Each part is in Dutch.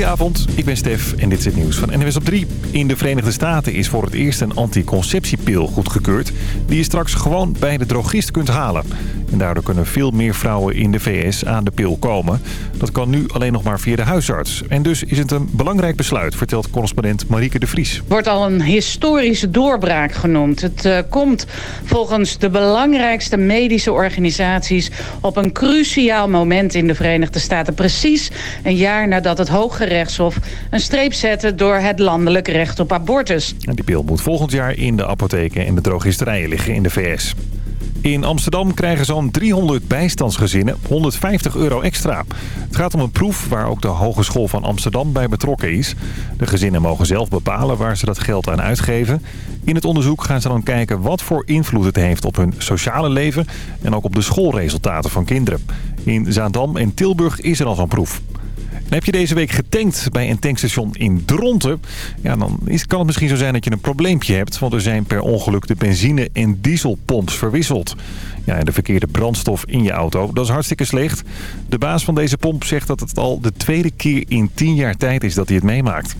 Goedenavond, ik ben Stef en dit is het nieuws van NWS op 3. In de Verenigde Staten is voor het eerst een anticonceptiepil goedgekeurd... die je straks gewoon bij de drogist kunt halen. En daardoor kunnen veel meer vrouwen in de VS aan de pil komen. Dat kan nu alleen nog maar via de huisarts. En dus is het een belangrijk besluit, vertelt correspondent Marieke de Vries. Wordt al een historische doorbraak genoemd. Het uh, komt volgens de belangrijkste medische organisaties... op een cruciaal moment in de Verenigde Staten. Precies een jaar nadat het Hoge Een streep zette... door het landelijk recht op abortus. En die pil moet volgend jaar in de apotheken en de drogisterijen liggen in de VS. In Amsterdam krijgen zo'n 300 bijstandsgezinnen 150 euro extra. Het gaat om een proef waar ook de Hogeschool van Amsterdam bij betrokken is. De gezinnen mogen zelf bepalen waar ze dat geld aan uitgeven. In het onderzoek gaan ze dan kijken wat voor invloed het heeft op hun sociale leven... en ook op de schoolresultaten van kinderen. In Zaandam en Tilburg is er al zo'n proef heb je deze week getankt bij een tankstation in Dronten... Ja, dan is, kan het misschien zo zijn dat je een probleempje hebt... want er zijn per ongeluk de benzine- en dieselpomps verwisseld. Ja, en de verkeerde brandstof in je auto, dat is hartstikke slecht. De baas van deze pomp zegt dat het al de tweede keer in 10 jaar tijd is dat hij het meemaakt.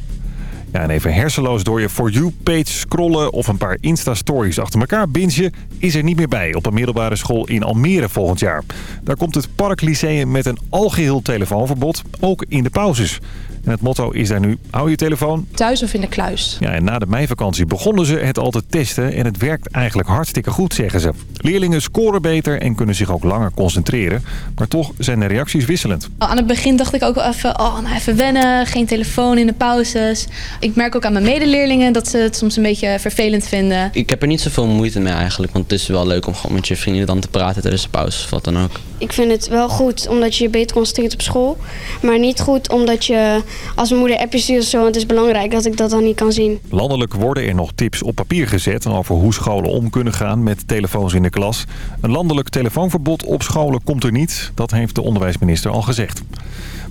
En even hersenloos door je For You-page scrollen of een paar Insta-stories achter elkaar bingen... is er niet meer bij op een middelbare school in Almere volgend jaar. Daar komt het Parklyceum met een algeheel telefoonverbod, ook in de pauzes. En het motto is daar nu, hou je telefoon... Thuis of in de kluis. Ja, en na de meivakantie begonnen ze het al te testen... en het werkt eigenlijk hartstikke goed, zeggen ze. Leerlingen scoren beter en kunnen zich ook langer concentreren. Maar toch zijn de reacties wisselend. Aan het begin dacht ik ook wel even, oh, nou even wennen. Geen telefoon in de pauzes. Ik merk ook aan mijn medeleerlingen dat ze het soms een beetje vervelend vinden. Ik heb er niet zoveel moeite mee eigenlijk. Want het is wel leuk om gewoon met je vrienden dan te praten tijdens de pauze of wat dan ook. Ik vind het wel goed omdat je je beter concentreert op school. Maar niet goed omdat je als mijn moeder appjes stuurt of zo... het is belangrijk dat ik dat dan niet kan zien. Landelijk worden er nog tips op papier gezet... over hoe scholen om kunnen gaan met telefoons in de klas. Een landelijk telefoonverbod op scholen komt er niet. Dat heeft de onderwijsminister al gezegd.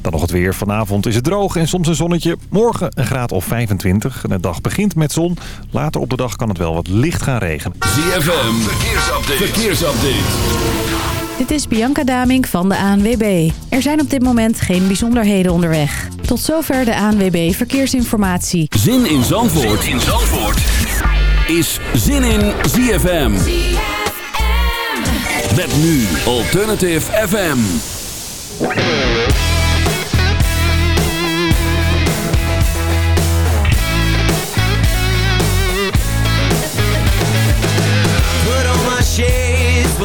Dan nog het weer. Vanavond is het droog en soms een zonnetje. Morgen een graad of 25. De dag begint met zon. Later op de dag kan het wel wat licht gaan regenen. ZFM, verkeersupdate. verkeersupdate. Dit is Bianca Damink van de ANWB. Er zijn op dit moment geen bijzonderheden onderweg. Tot zover de ANWB Verkeersinformatie. Zin in Zandvoort, zin in Zandvoort. is Zin in ZFM. ZFM. Met nu Alternative FM.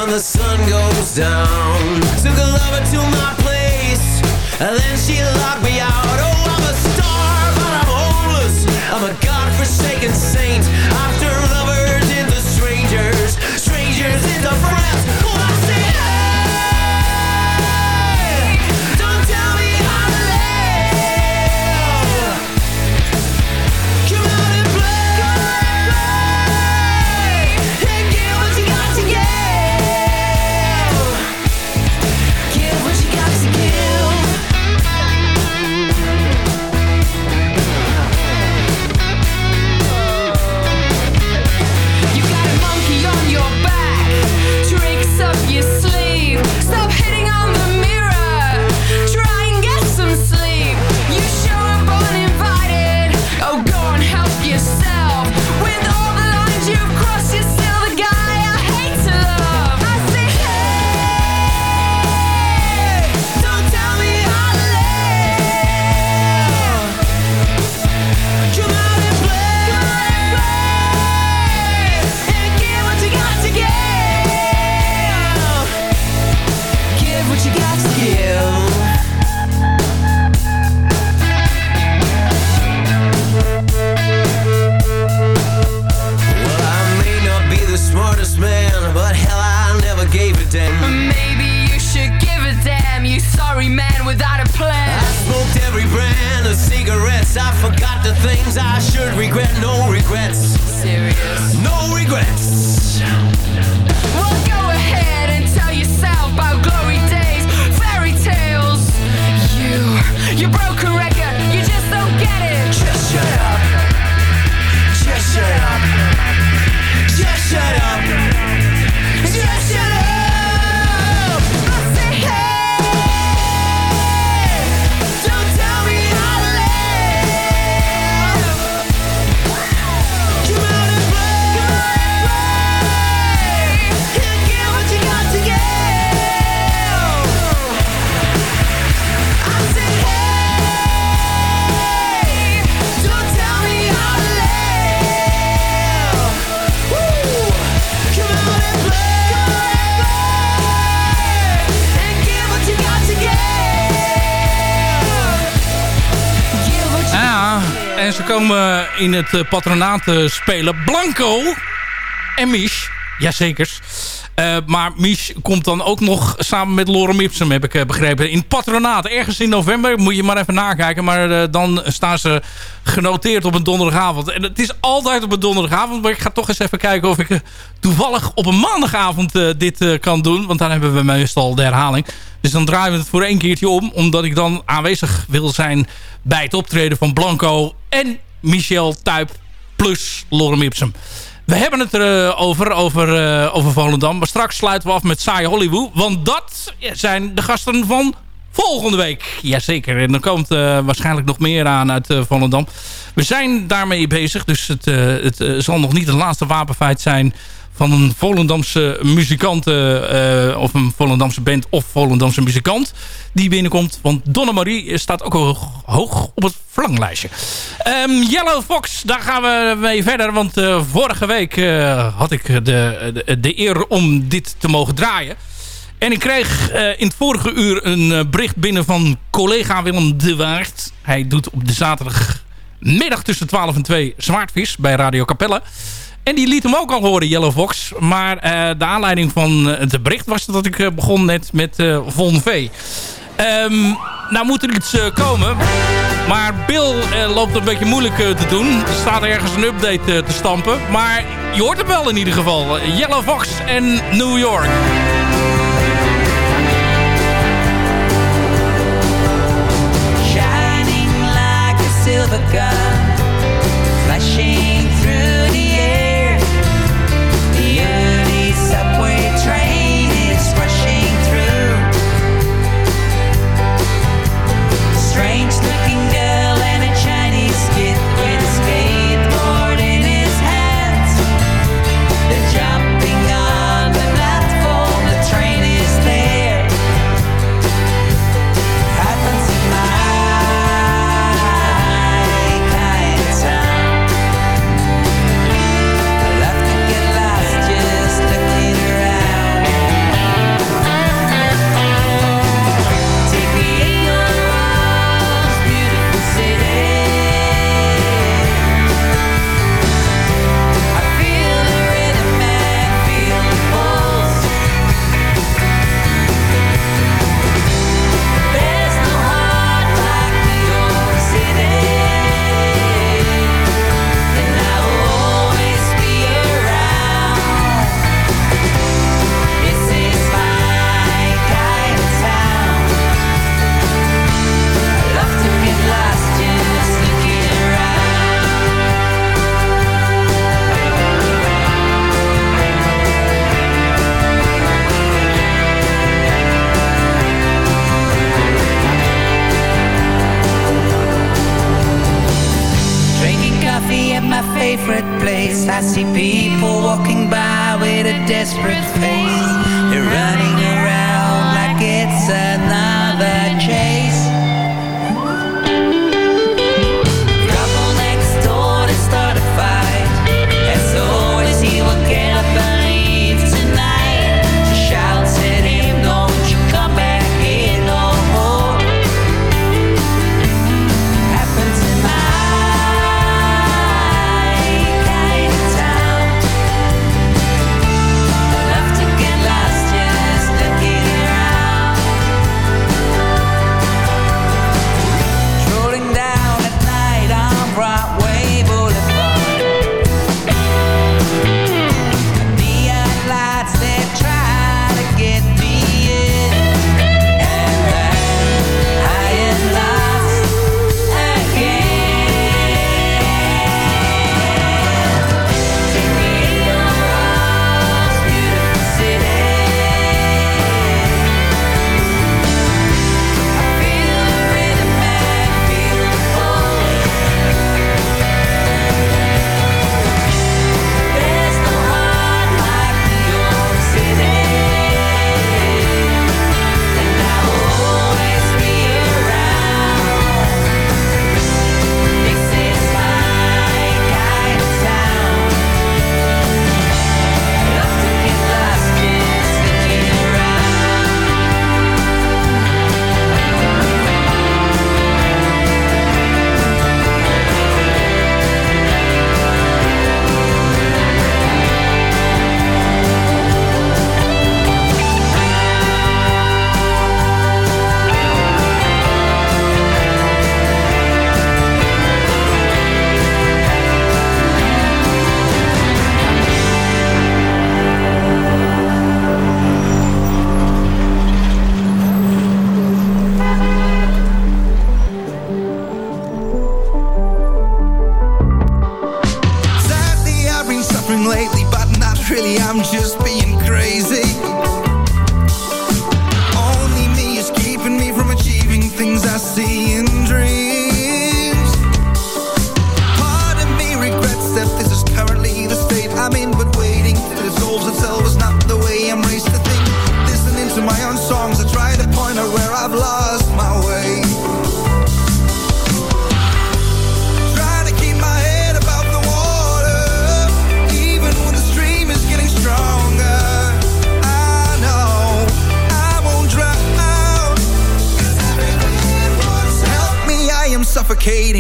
When the sun goes down. Took a lover to my place And then she locked me out. Oh, I'm a star, but I'm homeless. I'm a godforsaken saint After lovers into strangers Strangers into friends in het eh, patronaat te spelen. Blanco en Mich. Jazekers. Uh, maar Mich komt dan ook nog samen met Lorem Ipsum, heb ik begrepen. In patronaat, ergens in november. Moet je maar even nakijken. Maar dan staan ze genoteerd op een donderdagavond. En het is altijd op een donderdagavond. Maar ik ga toch eens even kijken of ik toevallig op een maandagavond dit kan doen. Want dan hebben we meestal de herhaling. Dus dan draaien we het voor één keertje om. Omdat ik dan aanwezig wil zijn bij het optreden van Blanco en Michel Tuyp plus Lorem Ipsum. We hebben het erover, over, over, uh, over Volendam. Maar straks sluiten we af met Saai Hollywood. Want dat zijn de gasten van volgende week. Jazeker. En dan komt uh, waarschijnlijk nog meer aan uit uh, Volendam. We zijn daarmee bezig. Dus het, het zal nog niet het laatste wapenfeit zijn van een Volendamse muzikant uh, of een Volendamse band of Volendamse muzikant die binnenkomt. Want Donna Marie staat ook hoog, hoog op het verlanglijstje. Um, Yellow Fox, daar gaan we mee verder. Want uh, vorige week had ik de, de, de, eer om dit te mogen draaien. En ik kreeg in het vorige uur een bericht binnen van collega Willem de Waard. Hij doet op de zaterdagmiddag tussen 12 en 2 Zwaardvis bij Radio Capelle. En die liet hem ook al horen, Yellow Fox. Maar uh, de aanleiding van uh, het bericht was dat ik uh, begon net met Von V. Um, nou moet er iets komen. Maar Bill loopt een beetje moeilijk te doen. Er staat ergens een update te stampen. Maar je hoort hem wel in ieder geval. Yellow Fox en New York. Shining like a silver gun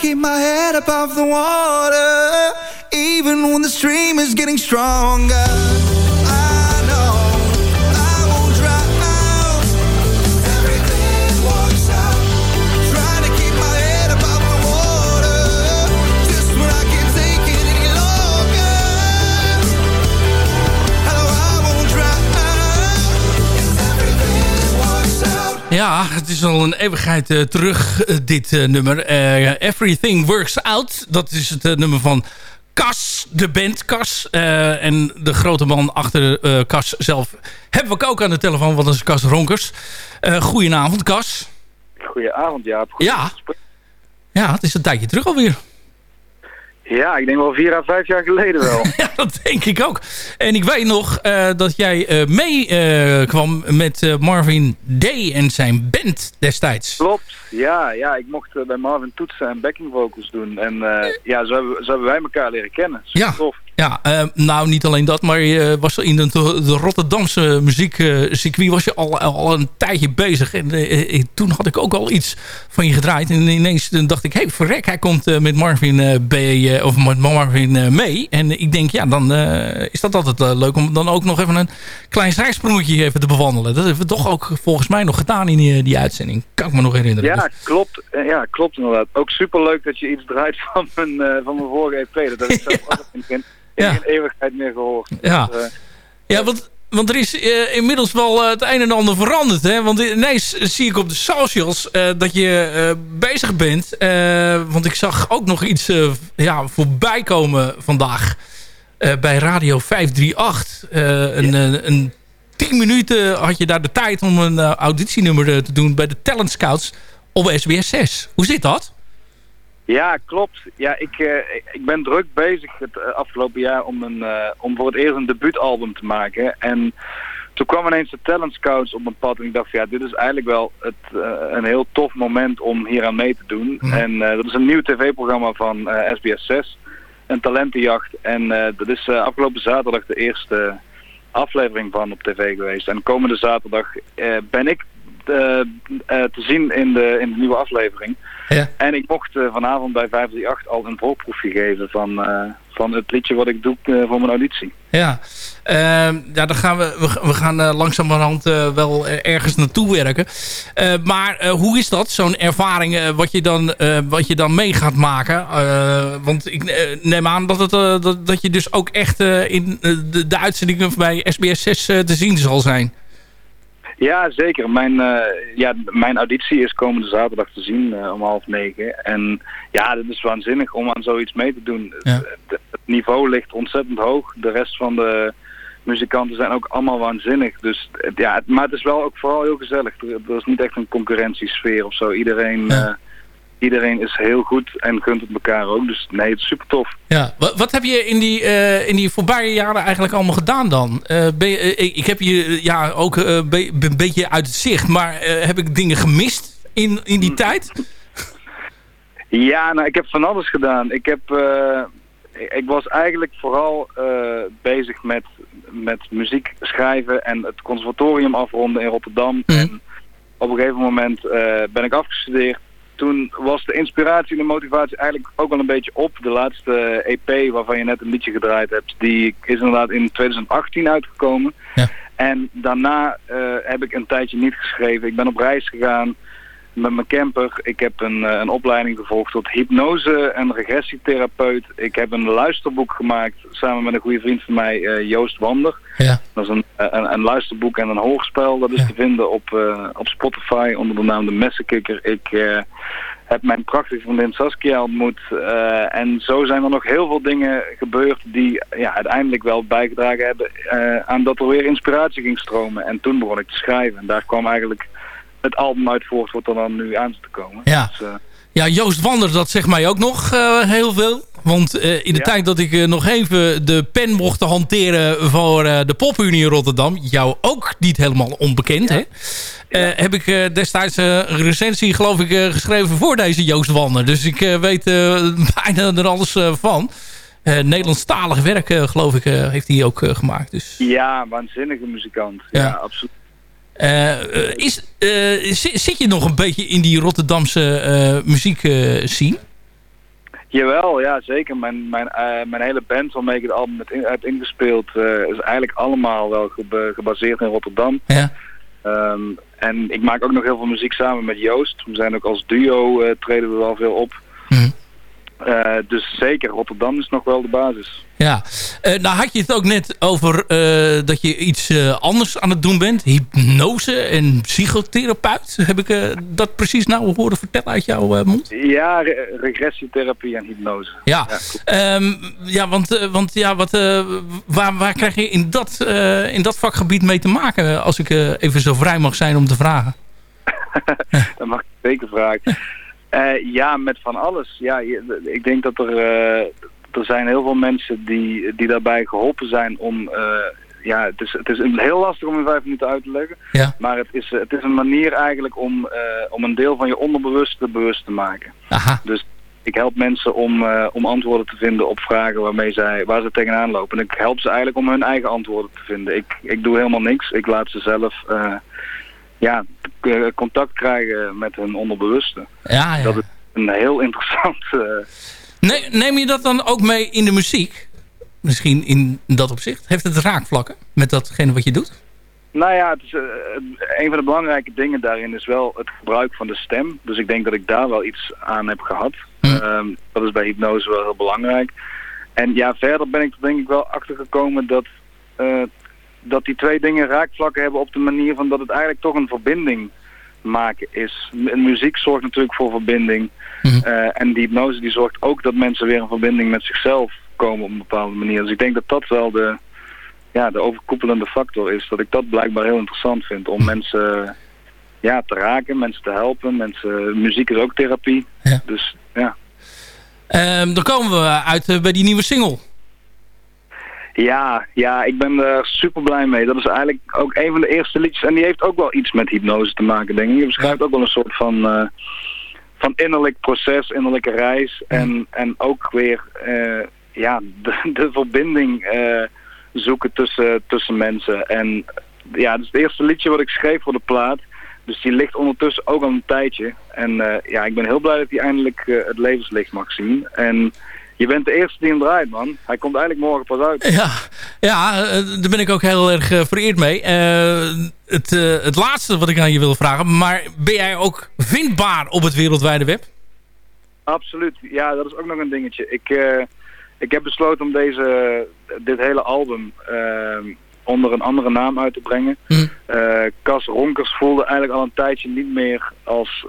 keep my head above the water, even when the stream is getting stronger. Ja, het is al een eeuwigheid eh, terug, eh, dit eh, nummer. Everything Works Out. Dat is het nummer van Cas, de band Cas. En de grote man achter Cas zelf hebben we ook aan de telefoon, want dat is Cas Ronkers. Goedenavond, Cas. Goedenavond, Jaap. Goed Ja. Ja, het is een tijdje terug alweer. Ja, ik denk wel vier à vijf jaar geleden wel. Ja, dat denk ik ook. En ik weet nog eh, dat jij eh, mee eh, kwam met Marvin Day en zijn band destijds. Klopt, ja, ja. Ik mocht eh, bij Marvin toetsen en backing vocals doen. En eh, ja, zo hebben, zo hebben wij elkaar leren kennen. Super Ja. tof. Ja, eh, nou niet alleen dat, maar je was in de, de Rotterdamse muziekcircuit was je al, al een tijdje bezig. En eh, eh, toen had ik ook al iets van je gedraaid. En ineens dacht ik, hé hey, verrek, hij komt eh, met Marvin eh, B, eh, of met Marvin eh, mee. En ik denk, ja, dan eh, is dat altijd eh, leuk om dan ook nog even een klein zijsprongetje even te bewandelen. Dat hebben we toch ook volgens mij nog gedaan in die, die uitzending. Kan ik me nog herinneren. Ja, Dus- klopt. Eh, Ja, klopt inderdaad. Ook super leuk dat je iets draait van mijn, eh, van mijn vorige EP. Dat heb ik zelf ook in in Ja. geen eeuwigheid meer gehoord. Ja. Dus, eh, Ja, want, want er is inmiddels wel het een en ander veranderd. Hè? Want ineens zie ik op de socials dat je bezig bent. Want ik zag ook nog iets ja, voorbij komen vandaag. bij Radio 538. Eh, een, een, een 10 minuten had je daar de tijd om een auditienummer te doen bij de Talent Scouts op SBS 6. Hoe zit dat? Ja, klopt. Ja, ik, eh, ik ben druk bezig het eh, afgelopen jaar om, een, eh, om voor het eerst een debuutalbum te maken. En toen kwam ineens de Talent Scouts op mijn pad en ik dacht, ja, dit is eigenlijk wel het, eh, een heel tof moment om hier aan mee te doen. Mhm. En eh, dat is een nieuw tv-programma van eh, SBS 6, een talentenjacht. En eh, dat is eh, afgelopen zaterdag de eerste aflevering van op tv geweest. En komende zaterdag eh, ben ik te zien in de, in de nieuwe aflevering. Ja. En ik mocht eh, vanavond bij 538 al een voorproefje geven van, eh, van het liedje wat ik doe eh, voor mijn auditie. Ja, Ehm, ja dan gaan we, we, we gaan eh, langzamerhand eh, wel eh, ergens naartoe werken. Eh, maar eh, hoe is dat, zo'n ervaring eh, wat, je dan, eh, wat je dan mee gaat maken? Eh, want ik eh, neem aan dat, het, eh, dat, dat je dus ook echt eh, in eh, de, de uitzendingen bij SBS 6 eh, te zien zal zijn. Ja, zeker. Mijn, eh, ja, mijn auditie is komende zaterdag te zien eh, om half negen. En ja, het is waanzinnig om aan zoiets mee te doen. Ja. Het, het niveau ligt ontzettend hoog. De rest van de, muzikanten zijn ook allemaal waanzinnig. Dus ja, het- maar het is wel ook vooral heel gezellig. Er, er is niet echt een concurrentiesfeer of zo. Iedereen, eh, iedereen is heel goed en gunt het elkaar ook. Dus nee, het is super tof. Ja, wat, wat heb je in die, eh, in die voorbije jaren eigenlijk allemaal gedaan dan? Eh, ben je, eh, ik, ik heb je ja, ook be- een beetje uit het zicht, maar heb ik dingen gemist in, in die tijd? Ja, nou, ik heb van alles gedaan. Ik heb, ik- ik was eigenlijk vooral bezig met, met muziek schrijven en het conservatorium afronden in Rotterdam. En op een gegeven moment ben ik afgestudeerd. Toen was de inspiratie en de motivatie eigenlijk ook wel een beetje op. De laatste EP waarvan je net een liedje gedraaid hebt, die is inderdaad in 2018 uitgekomen. En daarna eh, heb ik een tijdje niet geschreven. Ik ben op reis gegaan met mijn camper. Ik heb een, eh, een opleiding gevolgd tot hypnose en regressietherapeut. Ik heb een luisterboek gemaakt samen met een goede vriend van mij, eh, Joost Wander. Ja. Dat is een, een, een luisterboek en een hoorspel. Dat is te vinden op, eh, op Spotify onder de naam De Messenkikker. Ik eh, heb mijn prachtige vriendin Saskia ontmoet. eh, en zo zijn er nog heel veel dingen gebeurd die ja, uiteindelijk wel bijgedragen hebben eh, aan dat er weer inspiratie ging stromen. En toen begon ik te schrijven. En daar kwam eigenlijk het album uit voort wat er dan nu aan te komen. Ja. Dus, eh, Ja, Joost Wander, dat zegt mij ook nog eh, heel veel. Want eh, in de tijd dat ik nog even de pen mocht hanteren voor de Popunie in Rotterdam... jou ook niet helemaal onbekend, hè? Heb ik destijds een recensie, geloof ik, geschreven voor deze Joost Wander. Dus ik weet bijna er alles van. Nederlandstalig werk, geloof ik, heeft hij ook gemaakt. Dus, ja, waanzinnige muzikant. Ja, absoluut. Eh, is, eh, zi- zit je nog een beetje in die Rotterdamse eh muziek scene? Jawel, ja zeker. Mijn, mijn, mijn hele band waarmee ik het album heb, in- heb ingespeeld is eigenlijk allemaal wel geba- gebaseerd in Rotterdam. Ja. Ehm, en ik maak ook nog heel veel muziek samen met Joost. We zijn ook als duo eh, treden we wel veel op. Eh, dus zeker, Rotterdam is nog wel de basis. Ja, Eh nou had je het ook net over eh, dat je iets anders aan het doen bent. Hypnose en psychotherapeut. Heb ik dat precies nou horen vertellen uit jouw mond? Ja, re- regressietherapie en hypnose. Ja, Ehm, ja want, want ja, wat, waar, waar krijg je in dat, in dat vakgebied mee te maken? Als ik even zo vrij mag zijn om te vragen. dat mag ik zeker vragen. Eh, ja, met van alles. Ja, ik denk dat er, eh, er zijn heel veel mensen die, die daarbij geholpen zijn om... eh, ja, het is, het is heel lastig om in vijf minuten uit te leggen. Ja. Maar het is, het is een manier eigenlijk om, om een deel van je onderbewuste bewust te maken. Aha. Dus ik help mensen om, om antwoorden te vinden op vragen waarmee zij, waar ze tegenaan lopen. En ik help ze eigenlijk om hun eigen antwoorden te vinden. Ik, ik doe helemaal niks. Ik laat ze zelf ja, k- contact krijgen met hun onderbewuste. Ja, ja. Dat is een heel interessant... eh, Ne- neem je dat dan ook mee in de muziek? Misschien in dat opzicht? Heeft het raakvlakken met datgene wat je doet? Nou ja, het is, eh, een van de belangrijke dingen daarin is wel het gebruik van de stem. Dus ik denk dat ik daar wel iets aan heb gehad. Ehm, dat is bij hypnose wel heel belangrijk. En ja, verder ben ik er denk ik wel achter gekomen dat, eh, dat die twee dingen raakvlakken hebben op de manier van dat het eigenlijk toch een verbinding maken is. M- muziek zorgt natuurlijk voor verbinding. Eh, en die hypnose die zorgt ook dat mensen weer in verbinding met zichzelf komen op een bepaalde manier. Dus ik denk dat dat wel de, ja, de overkoepelende factor is. Dat ik dat blijkbaar heel interessant vind om mensen ja, te raken, mensen te helpen. Mensen, muziek is ook therapie. Dus ja. Ehm, dan komen we uit eh, bij die nieuwe single. Ja, ja, ik ben er super blij mee. Dat is eigenlijk ook een van de eerste liedjes. En die heeft ook wel iets met hypnose te maken, denk ik. Je beschrijft ook wel een soort van, eh, van innerlijk proces, innerlijke reis. En, en ook weer eh, ja, de, de verbinding eh, zoeken tussen, tussen mensen. En ja, het is het eerste liedje wat ik schreef voor de plaat. Dus die ligt ondertussen ook al een tijdje. En ja, ik ben heel blij dat hij eindelijk het levenslicht mag zien. En je bent de eerste die hem draait, man. Hij komt eigenlijk morgen pas uit. Ja, ja eh, daar ben ik ook heel erg eh, vereerd mee. Eh, het, het laatste wat ik aan je wil vragen. Maar ben jij ook vindbaar op het wereldwijde web? Absoluut. Ja, dat is ook nog een dingetje. Ik, ik heb besloten om deze, dit hele album onder een andere naam uit te brengen. Eh, Cas Ronkers voelde eigenlijk al een tijdje niet meer als,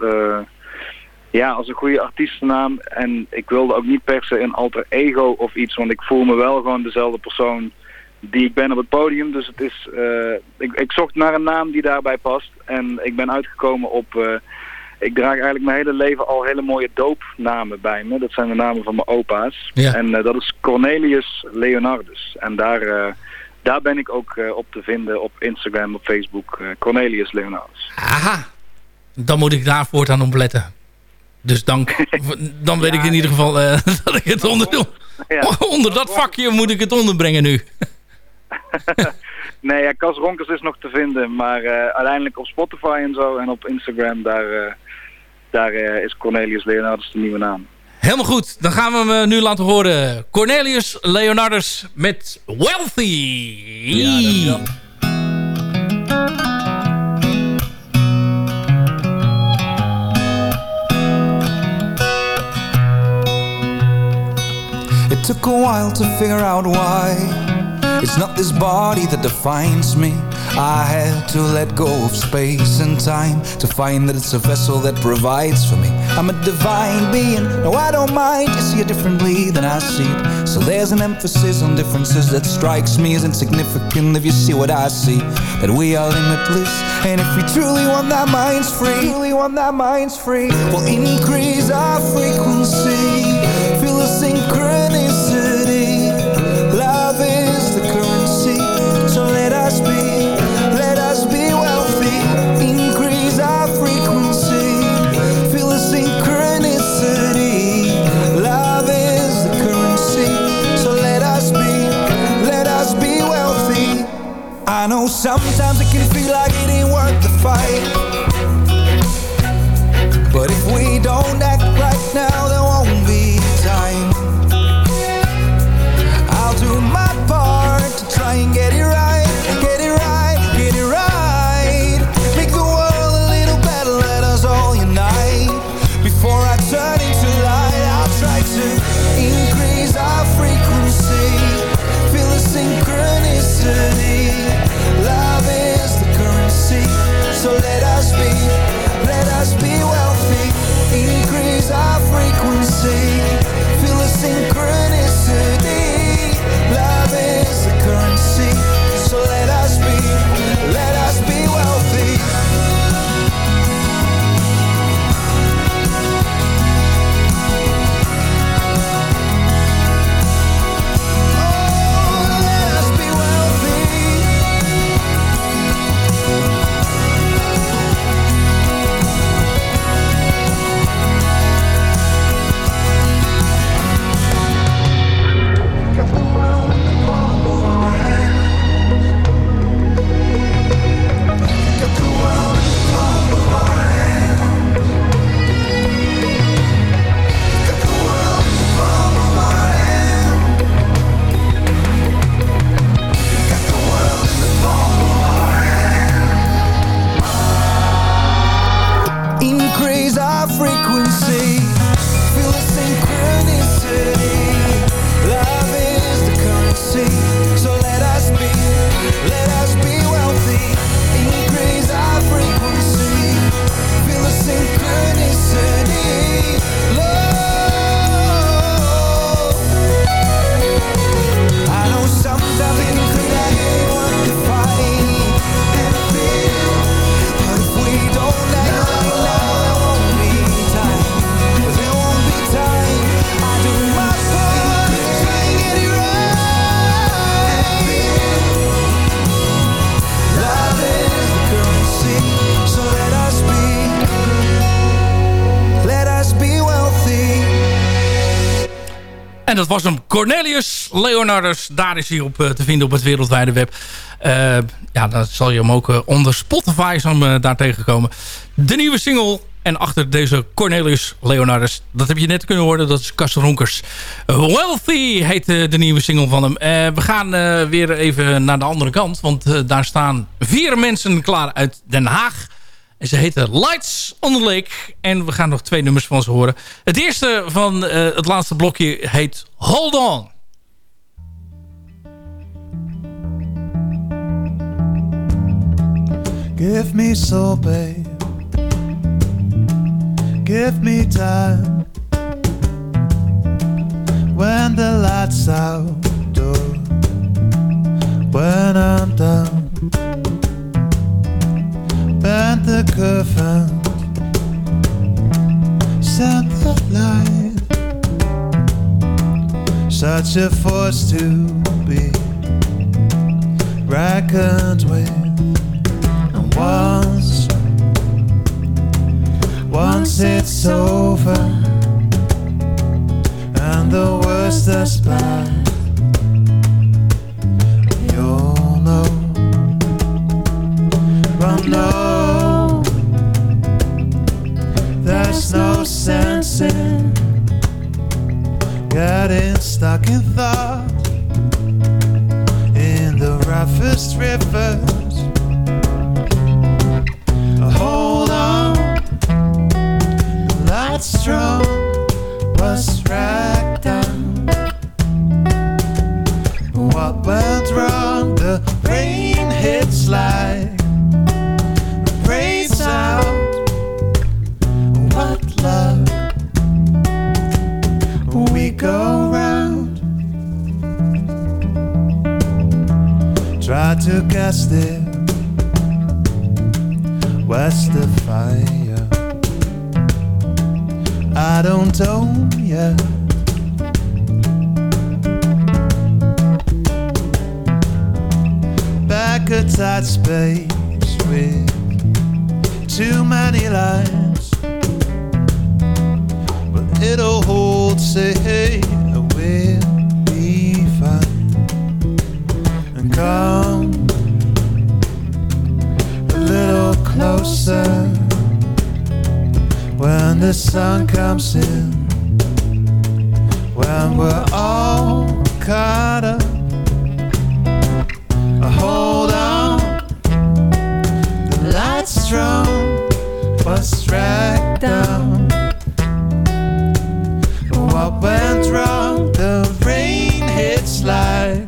ja, als een goede artiestennaam. En ik wilde ook niet per se een alter ego of iets, want ik voel me wel gewoon dezelfde persoon die ik ben op het podium. Dus het is, eh, ik, ik zocht naar een naam die daarbij past. En ik ben uitgekomen op... eh, ik draag eigenlijk mijn hele leven al hele mooie doopnamen bij me. Dat zijn de namen van mijn opa's. Ja. En eh, dat is Cornelius Leonardus. En daar, daar ben ik ook op te vinden op Instagram, op Facebook. Cornelius Leonardus. Aha. Dan moet ik daar voortaan op letten. Dus dan, dan weet ik in ieder geval eh, dat ik het onder, Ja. onder dat vakje moet ik het onderbrengen nu. Nee, ja, Cas Ronkers is nog te vinden. Maar eh, uiteindelijk op Spotify en zo en op Instagram, daar, eh, daar eh, is Cornelius Leonardus de nieuwe naam. Helemaal goed. Dan gaan we hem nu laten horen. Cornelius Leonardus met Wealthy. Took a while to figure out why. It's not this body that defines me. I had to let go of space and time To find that it's a vessel that provides for me. I'm a divine being, no I don't mind. You see it differently than I see it. So there's an emphasis on differences That strikes me as insignificant. If you see what I see That we are limitless. And if we truly want that mind's free Truly want that mind's free We'll increase our frequency sometimes it can feel like it ain't worth the fight En dat was hem Cornelius Leonardus. Daar is hij op eh, te vinden op het wereldwijde web. Eh, ja, dan zal je hem ook eh, onder Spotify eh, daar tegenkomen. De nieuwe single. En achter deze Cornelius Leonardus, dat heb je net kunnen horen, dat is Kas Ronkers. Wealthy heet de nieuwe single van hem. We gaan weer even naar de andere kant, want daar staan vier mensen klaar uit Den Haag. En ze heten Lights on the Lake. En we gaan nog twee nummers van ze horen. Het eerste van eh, het laatste blokje heet Hold On. Give me soul, babe. Give me time. When the lights outdoor, when I'm done. Bend the curve set the light. Such a force to be reckoned with. And once, once it's over, and the worst is bad, you'll there's no sense in getting stuck in thought in the roughest rivers. Hold on, light strong was racked down. What went wrong? The rain hits like go round. Try to guess it. What's the fire? I don't know yet. Back a tight space with too many lines. But it'll hold, say, hey, we'll be fine. And come a little closer when the sun comes in. When we're all caught up, I hold on. The light's strong, but dragged down up and round, the rain hits like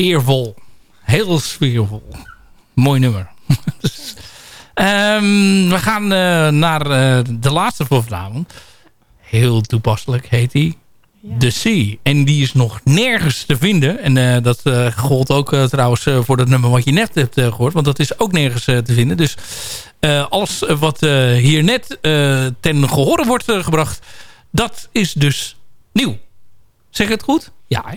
Sfeervol. Heel sfeervol. Mooi nummer. Ehm, we gaan eh, naar eh, de laatste voor vanavond. Heel toepasselijk heet die. The Sea. En die is nog nergens te vinden. En eh, dat eh, gold ook trouwens voor dat nummer wat je net hebt eh, gehoord. Want dat is ook nergens te vinden. Dus alles wat hier net ten gehore wordt gebracht... dat is dus nieuw. Zeg ik het goed? Ja, hè?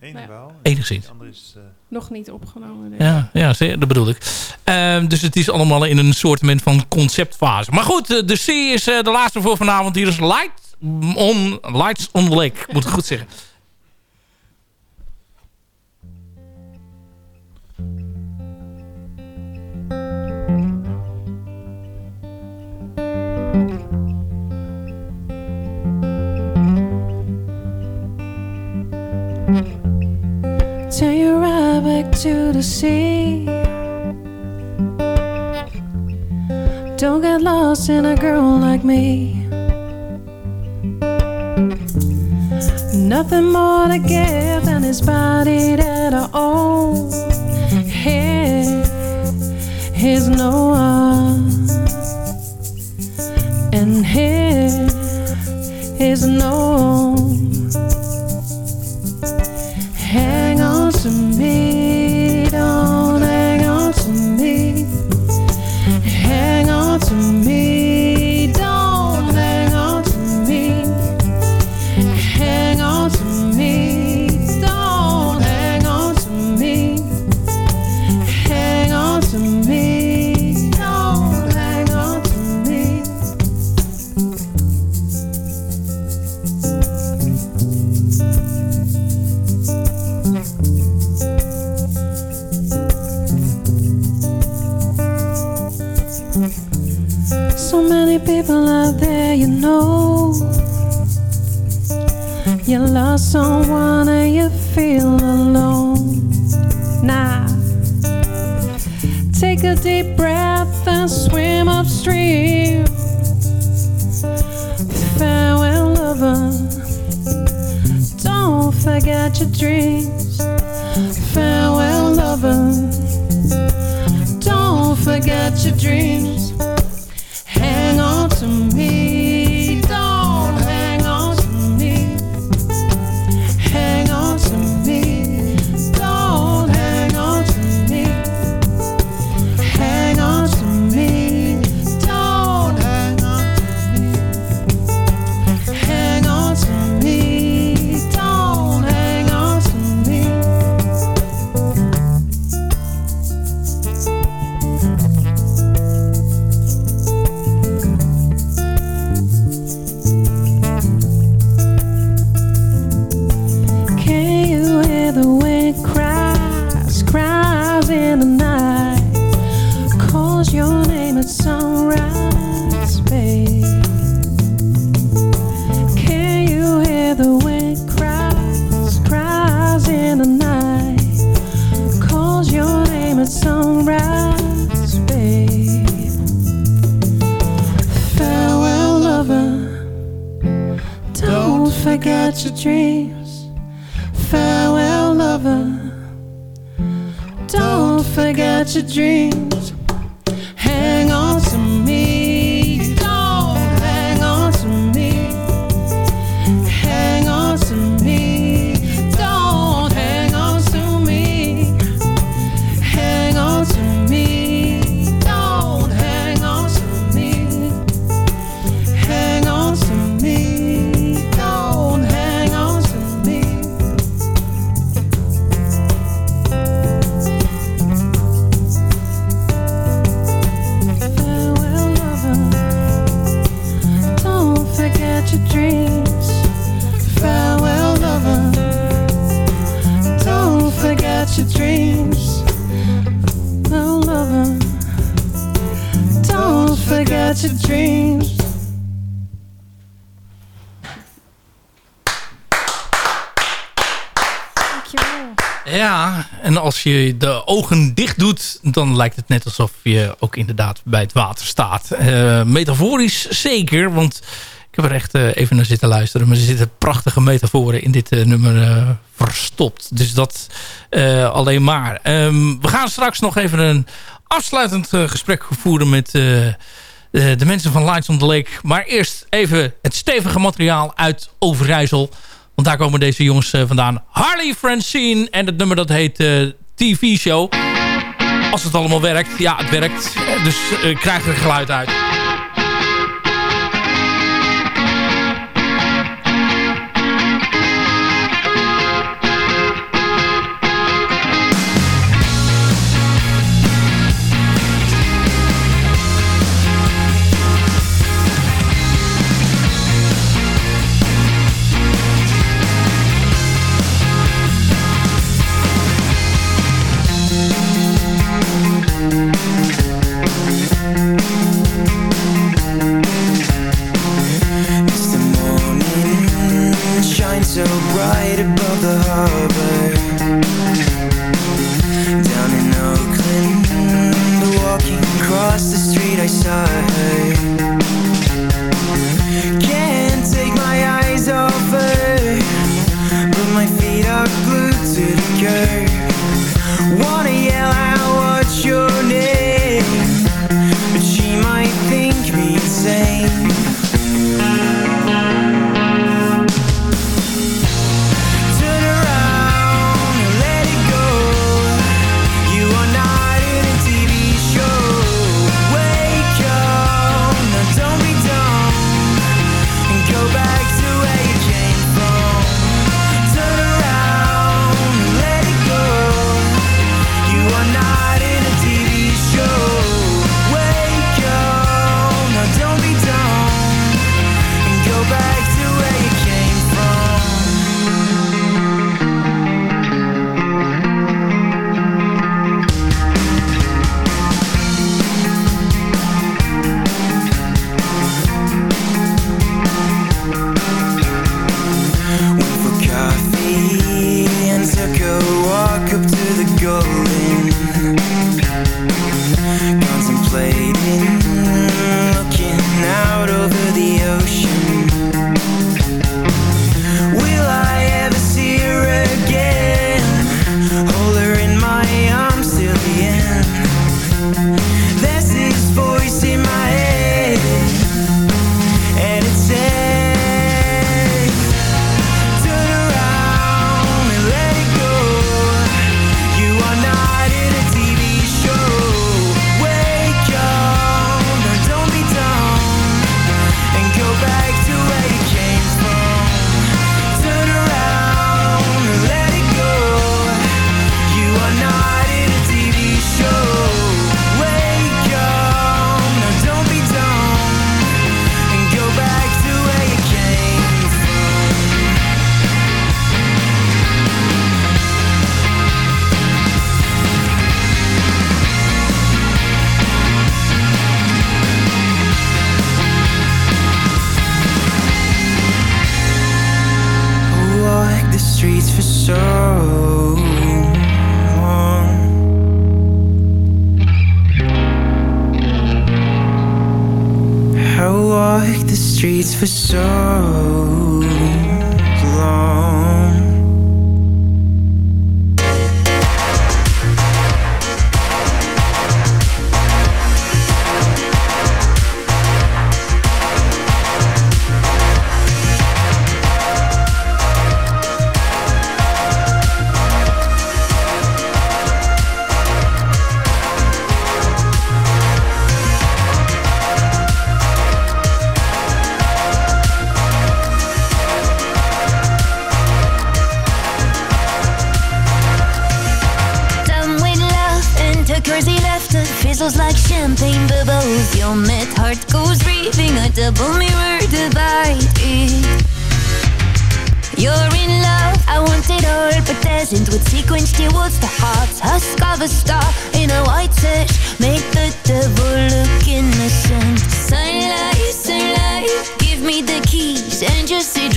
Eén wel. Enigszins. Is... eh, Nog niet opgenomen. Ja, ja ze- dat bedoel ik. Ehm, dus het is allemaal in een soort van conceptfase. Maar goed, eh, de C is eh, de laatste voor vanavond. Hier is Light on, Lights on the Lake. Moet ik goed zeggen. Take you right back to the sea. Don't get lost in a girl like me. Nothing more to give than this body that I own. Here is no one, and here is no You lost someone and you feel alone. Nah. Take a deep breath and swim upstream. Farewell, lover. Don't forget your dreams. Farewell, lover. Don't forget your dreams. als je de ogen dicht doet, dan lijkt het net alsof je ook inderdaad bij het water staat. Uh, metaforisch zeker, want ik heb er echt eh, even naar zitten luisteren. Maar er zitten prachtige metaforen in dit eh, nummer verstopt. Dus dat alleen maar. Ehm, we gaan straks nog even een afsluitend gesprek voeren met... de mensen van Lights on the Lake. Maar eerst even het stevige materiaal uit Overijssel. Want daar komen deze jongens vandaan. Harley Francine. En het nummer dat heet TV-show. Als het allemaal werkt. Ja, het werkt. Dus eh, krijg er geluid uit. the harbor.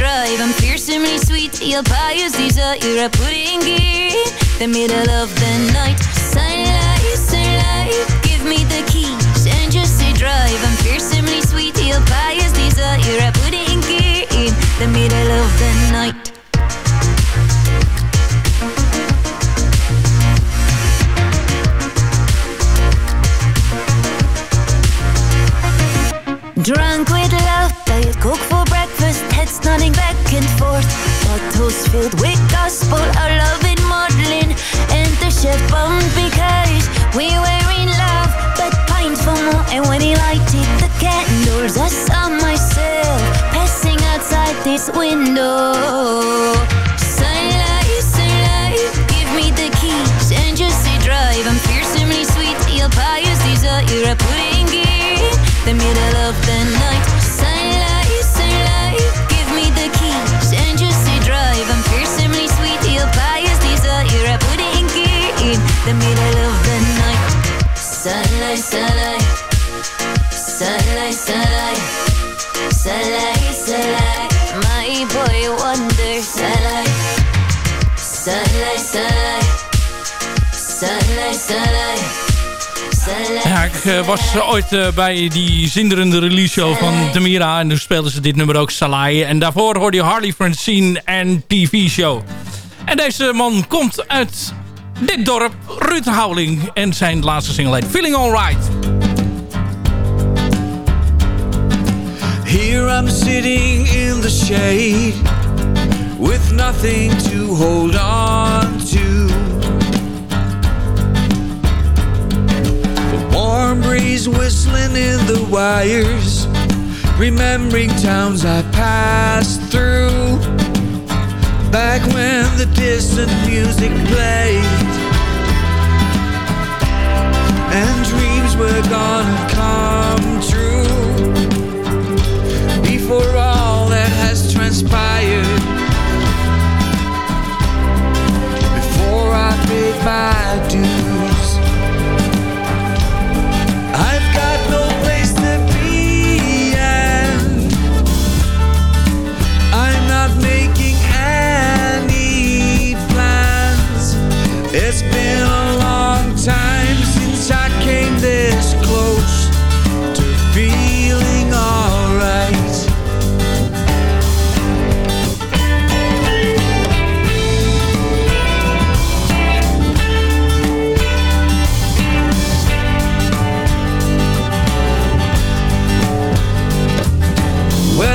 drive. I'm fearsomely sweet, your pious desire You're a pudding gear The middle of the night. Sunlight, sunlight. Give me the keys and just say drive. I'm fearsomely sweet, your pious desire You're a pudding gear In the middle of the night. Drunk heads nodding back and forth. Bottles filled with gospel, our love in modeling. And the chef bummed because we were in love, but pints for more. And when he lighted the candles, I saw myself passing outside this window. Sunlight, sunlight, give me the keys and just say drive. I'm fearsomely sweet, your pious desire, I put in gear. The middle of the night, In the middle of the night, sunlight, sunlight, sunlight, sunlight, sunlight, sunlight. My boy wonder, sunlight, sunlight, sunlight, sunlight. Ja, ik eh, was eh, ooit eh, bij die zinderende release show van Demira. En toen speelden ze dit nummer ook Salai. En daarvoor hoorde je Harley Francine en TV Show. En deze man komt uit dit dorp, Ruud Houweling. En zijn laatste single heet Feeling Alright. Here I'm sitting in the shade with nothing to hold on to. A warm breeze whistling in the wires, remembering towns I passed through. Back when the distant music played and dreams were gonna come true before all that has transpired. Before I paid my dues,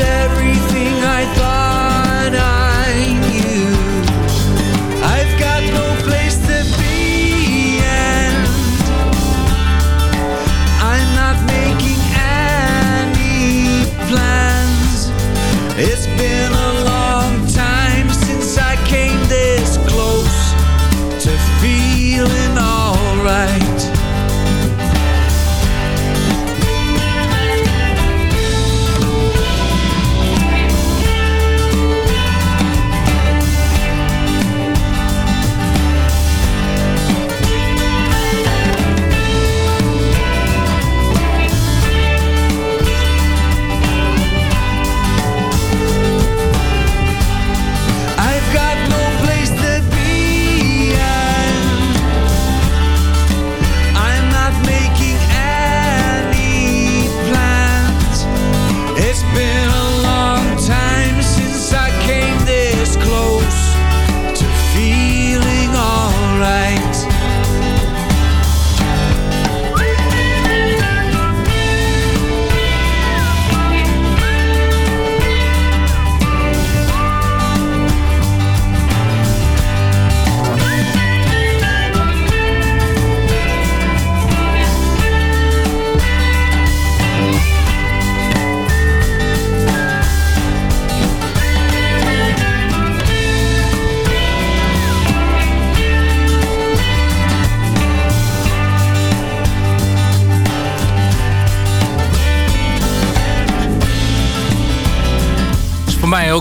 everything I thought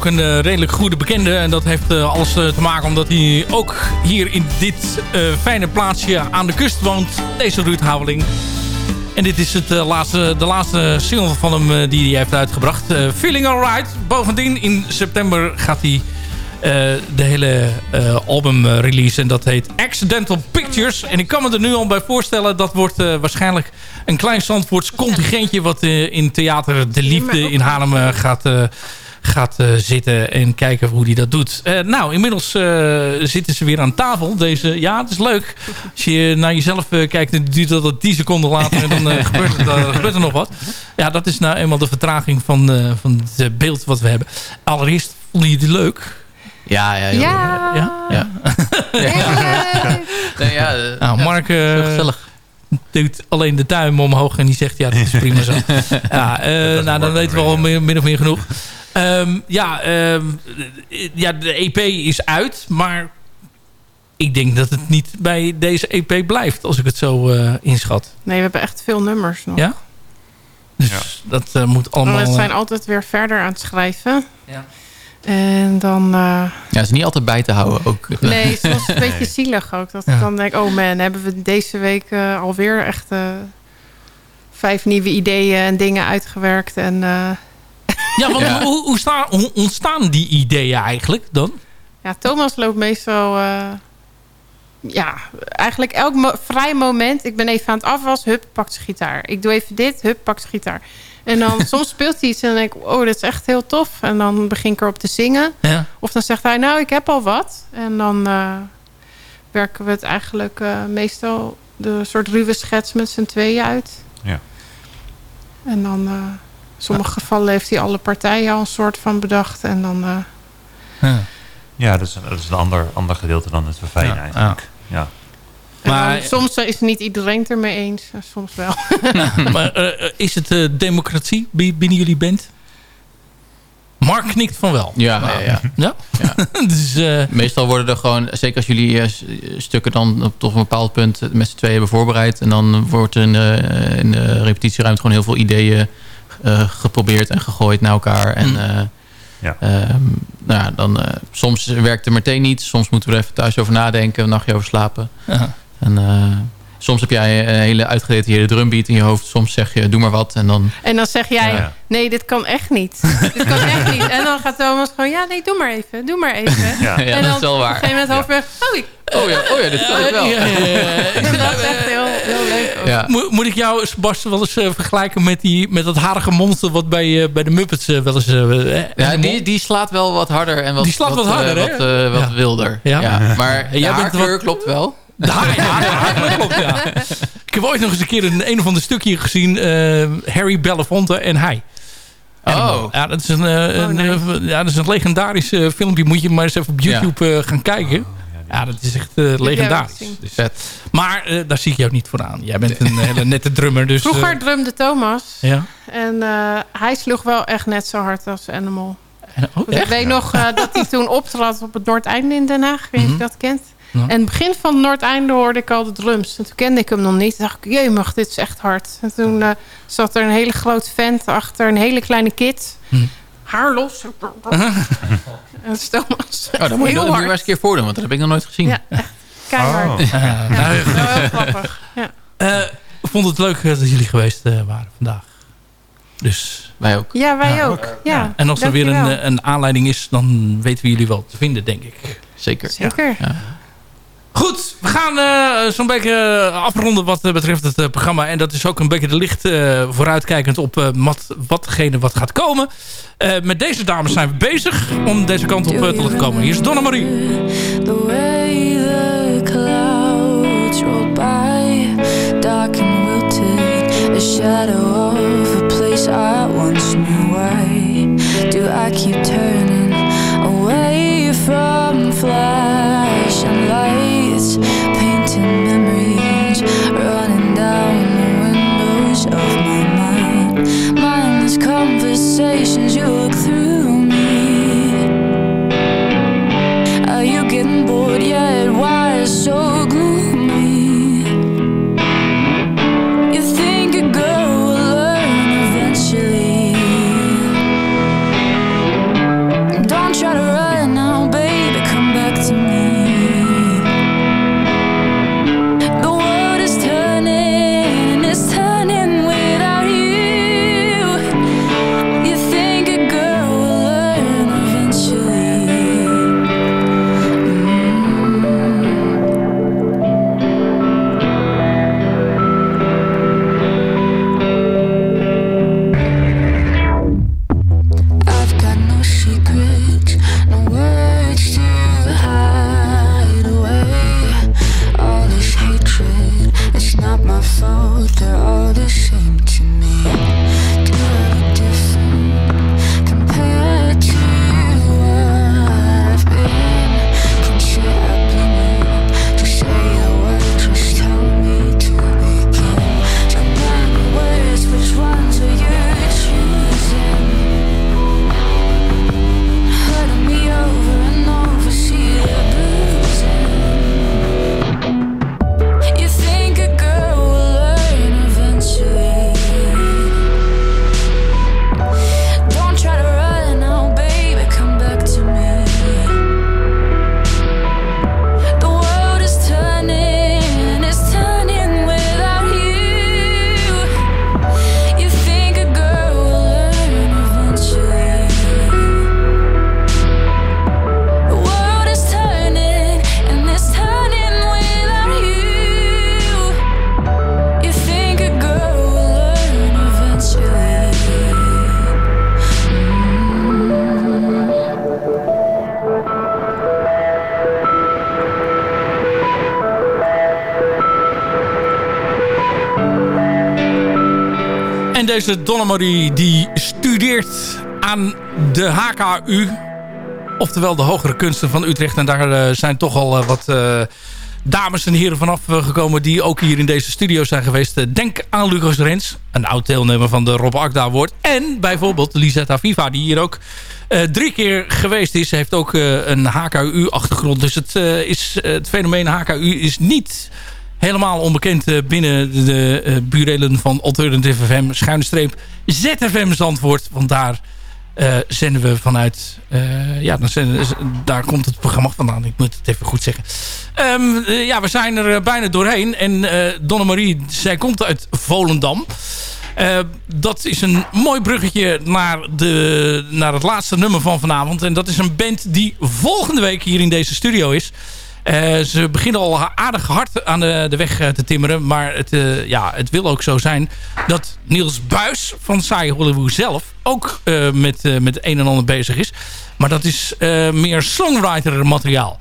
een eh, redelijk goede bekende. En dat heeft eh, alles eh, te maken omdat hij ook hier in dit fijne plaatsje aan de kust woont. Deze Ruud Haveling. En dit is het, laatste, de laatste single van hem die hij heeft uitgebracht. Feeling Alright. Bovendien in september gaat hij de hele album release. En dat heet Accidental Pictures. En ik kan me er nu al bij voorstellen. Dat wordt waarschijnlijk een klein Zandvoorts contingentje... wat in Theater De Liefde in Haarlem gaat... gaat eh, zitten en kijken hoe hij dat doet. Eh, nou, inmiddels eh, zitten ze weer aan tafel. Deze, ja, het is leuk. Als je naar jezelf eh, kijkt, dan duurt dat het 10 seconden later en dan gebeurt, het, eh, gebeurt er nog wat. Ja, dat is nou eenmaal de vertraging van, eh, van het beeld wat we hebben. Allereerst, vonden jullie het leuk? Ja, ja. Ja. Ja? Ja. Nee, ja, Nou, Mark gezellig. doet alleen de duim omhoog en die zegt, ja, dat is prima zo. ja, eh, nou, dan weten we al meer, min of meer genoeg. Ehm, ja, ehm, ja, de EP is uit, maar ik denk dat het niet bij deze EP blijft, als ik het zo eh, inschat. Nee, we hebben echt veel nummers nog. Ja? Dus dat eh, moet allemaal... Maar we zijn eh, altijd weer verder aan het schrijven. Ja. En dan... eh, Ja, het is niet altijd bij te houden ook. nee, het een beetje zielig ook. Dat Ja. ik dan denk, oh man, hebben we deze week alweer echt eh, vijf nieuwe ideeën en dingen uitgewerkt. En eh, Ja, want Ja. Hoe, hoe, staan, hoe ontstaan die ideeën eigenlijk dan? ja, Thomas loopt meestal... eh, ja, eigenlijk elk mo- vrij moment. Ik ben even aan het afwassen, hup, pakt zijn gitaar. Ik doe even dit, hup, pakt zijn gitaar. En dan soms speelt hij iets en dan denk ik, oh, dat is echt heel tof. En dan begin ik erop te zingen. Ja. Of dan zegt hij, nou, ik heb al wat. En dan eh, werken we het eigenlijk eh, meestal de soort ruwe schets met z'n tweeën uit. Ja. En dan, in sommige gevallen heeft hij alle partijen al een soort van bedacht. En dan, eh, Ja, dat is, een- dat is een ander, ander gedeelte dan het verfijnen Ja, eigenlijk. Ja. Maar- dan soms is niet iedereen het ermee eens. en soms wel. maar eh, eh, is het eh, democratie bi- binnen jullie band? Mark knikt van wel. Ja, Nou, ja, ja. ja? dus, eh, Meestal worden er gewoon, zeker als jullie stukken dan op tot een bepaald punt met z'n tweeën hebben voorbereid. En dan wordt er in de, in de repetitieruimte gewoon heel veel ideeën geprobeerd en gegooid naar elkaar. En eh, Ja. ehm, nou ja, dan, eh, soms werkt het meteen niet. Soms moeten we er even thuis over nadenken, een nachtje over slapen. Ja. En eh, soms heb jij een hele uitgedetailleerde drumbeat in je hoofd. Soms zeg je, doe maar wat. En dan, En dan zeg jij, Ja. nee, dit kan echt niet. dit kan echt niet. En dan gaat Thomas gewoon, ja, nee, doe maar even. Doe maar even. Ja, ja, en dat dan is wel waar. op een gegeven moment halfweg, oh, ik... Oh ja, oh ja, dit kan ik wel. Ja, ja, ja. En dat is echt heel, heel leuk. ook. Ja. Mo- moet ik jou, Sebastian, wel eens eh, vergelijken met, die, met dat harige monster... wat bij, eh, bij de Muppets eh, wel eens... Ja, die, die slaat wel wat harder en wat, Die slaat wat eh, harder, hè? wat, wat Ja. wilder. Ja. Ja. Maar jij de bent wat- klopt wel. De haar, ja, ja, haar klopt, ja. Ik heb ooit nog eens een keer een, een of ander stukje gezien. eh, Harry Belafonte en hij. Oh. Ja, dat is een, eh, een, ja, dat is een legendarisch filmpje. Moet je maar eens even op YouTube eh, gaan kijken. Ja, dat is echt eh, legendarisch. Dus, maar eh, daar zie ik jou niet voor aan. Jij bent een hele nette drummer. Dus, eh, Vroeger drumde Thomas. ja. En eh, hij sloeg wel echt net zo hard als Animal. Oh, Dus ik weet nog eh, dat hij toen optrad op het Noordeinde in Den Haag. Ik weet niet of je dat kent. Ja. En het begin van het Noordeinde hoorde ik al de drums. En toen kende ik hem nog niet. Toen dacht ik, jee, mag dit is echt hard. En toen eh, zat er een hele grote vent achter een hele kleine kid. Hm. Haar los. Thomas. Oh, dan moet je heel hard. eens een keer voordoen, want dat heb ik nog nooit gezien. Ja, echt keihard. Oh. Ja, Ja, nou, wel heel grappig. Ja. Eh, ik vond het leuk eh, dat jullie geweest eh, waren vandaag. Dus, Wij ook. Ja, wij ook. Ja, en als er weer een, een aanleiding is, dan weten we jullie wel te vinden, denk ik. Zeker. Zeker. Goed, we gaan eh, zo'n beetje eh, afronden wat eh, betreft het programma. En dat is ook een beetje de licht eh, vooruitkijkend op wat, watgene wat gaat komen. Met deze dames zijn we bezig om deze kant op te komen. Hier is Donna Marie. The way the clouds roll by, dark and wilted, a shadow of a place I once knew. Why do I keep turning away from flashing lights, painting conversation. Deze Donna Marie die studeert aan de HKU. Oftewel de hogere kunsten van Utrecht. En daar eh, zijn toch al eh, wat eh, dames en heren vanaf gekomen... die ook hier in deze studio zijn geweest. Denk aan Lucas Rens, een oud deelnemer van de Rob Akda Award. En bijvoorbeeld Lisetta Viva, die hier ook drie keer geweest is. Heeft ook een HKU-achtergrond. Dus het, is, het fenomeen HKU is niet helemaal onbekend eh, binnen de eh, burelen van Alternative FM. Schuine streep ZFM Zandvoort. Want daar eh, zenden we vanuit... eh, ja, dan daar komt het programma vandaan. Ik moet het even goed zeggen. Ehm, eh, ja, we zijn er bijna doorheen. En Donna Marie, zij komt uit Volendam. Dat is een mooi bruggetje naar, de, naar het laatste nummer van vanavond. En dat is een band die volgende week hier in deze studio is. Eh, ze beginnen al aardig hard aan de, de weg eh, te timmeren. Maar het, eh, ja, het wil ook zo zijn dat Niels Buis van Saai Hollywood zelf... ook met, met een en ander bezig is. Maar dat is meer songwriter materiaal.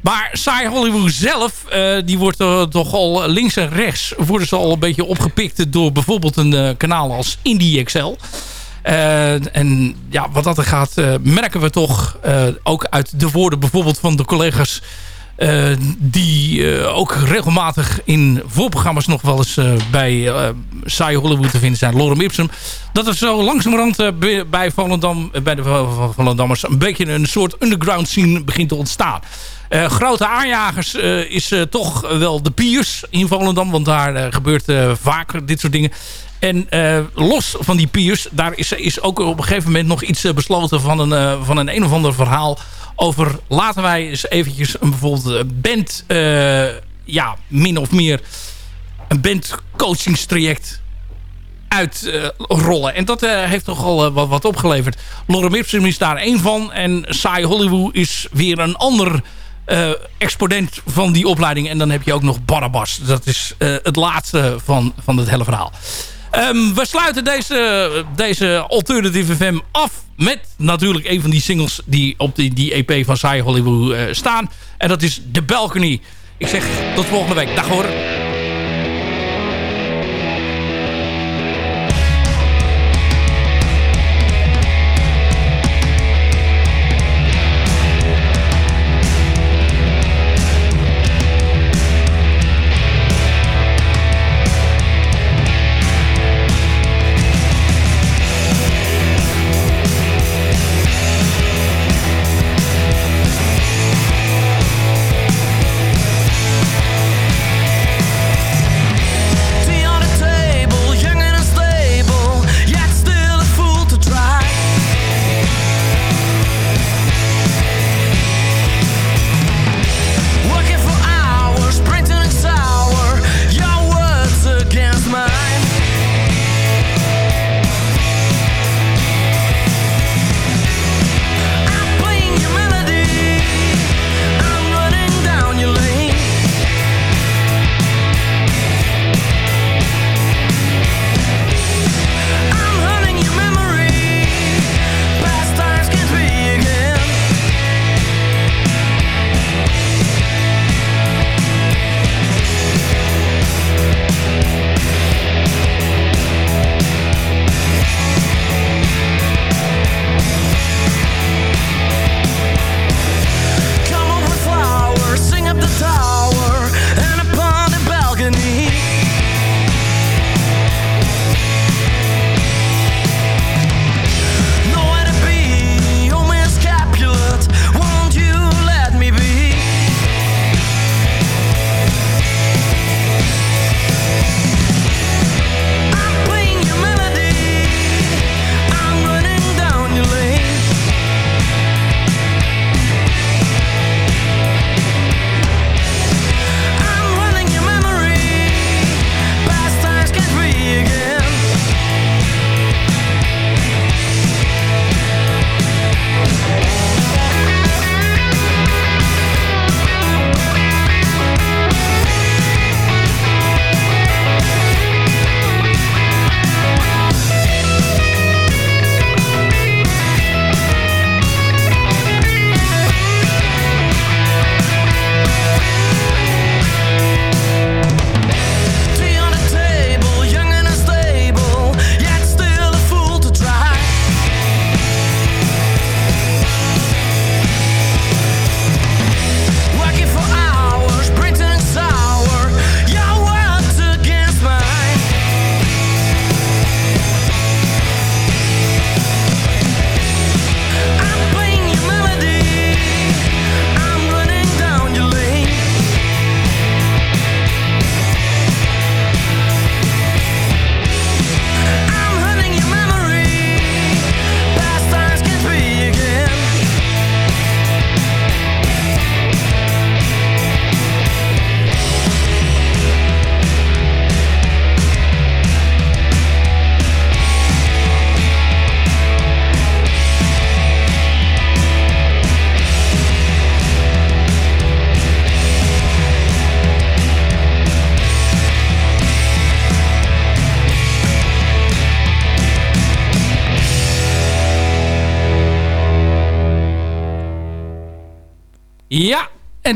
Maar Saai Hollywood zelf, die wordt eh, toch al links en rechts... worden ze al een beetje opgepikt door bijvoorbeeld een kanaal als Indie. Eh, en ja, wat dat er gaat, merken we toch ook uit de woorden bijvoorbeeld van de collega's... eh, die eh, ook regelmatig in voorprogramma's nog wel eens eh, bij Saai Hollywood te vinden zijn. Lorem Ipsum. Dat er zo langzamerhand bij- Volendam, bij de Vo- Volendammers een beetje een soort underground scene begint te ontstaan. Grote aanjagers is toch wel de Piers in Volendam. Want daar gebeurt vaker dit soort dingen. En eh, los van die Piers, daar is, is ook op een gegeven moment nog iets eh, besloten van een, eh, van een een of ander verhaal over laten wij eens eventjes een bijvoorbeeld band, ja, min of meer een bandcoachingstraject uitrollen. en dat heeft toch al wat, wat opgeleverd. Lorem Ipsum is daar één van. En Saai Hollywood is weer een ander exponent van die opleiding. En dan heb je ook nog Barabbas. Dat is het laatste van, van het hele verhaal. Ehm, we sluiten deze, deze Alternative FM af met natuurlijk een van die singles die op die, die EP van Saai Hollywood eh, staan. En dat is The Balcony. Ik zeg tot volgende week. Dag hoor.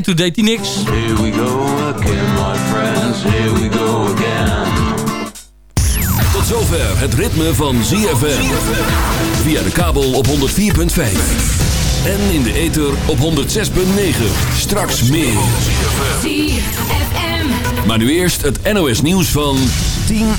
Toen deed hij niks. Here we go again, my friends, here we go again. Tot zover het ritme van ZFM. Via de kabel op 104.5. En in de ether op 106.9. Straks meer. Maar nu eerst het NOS nieuws van 10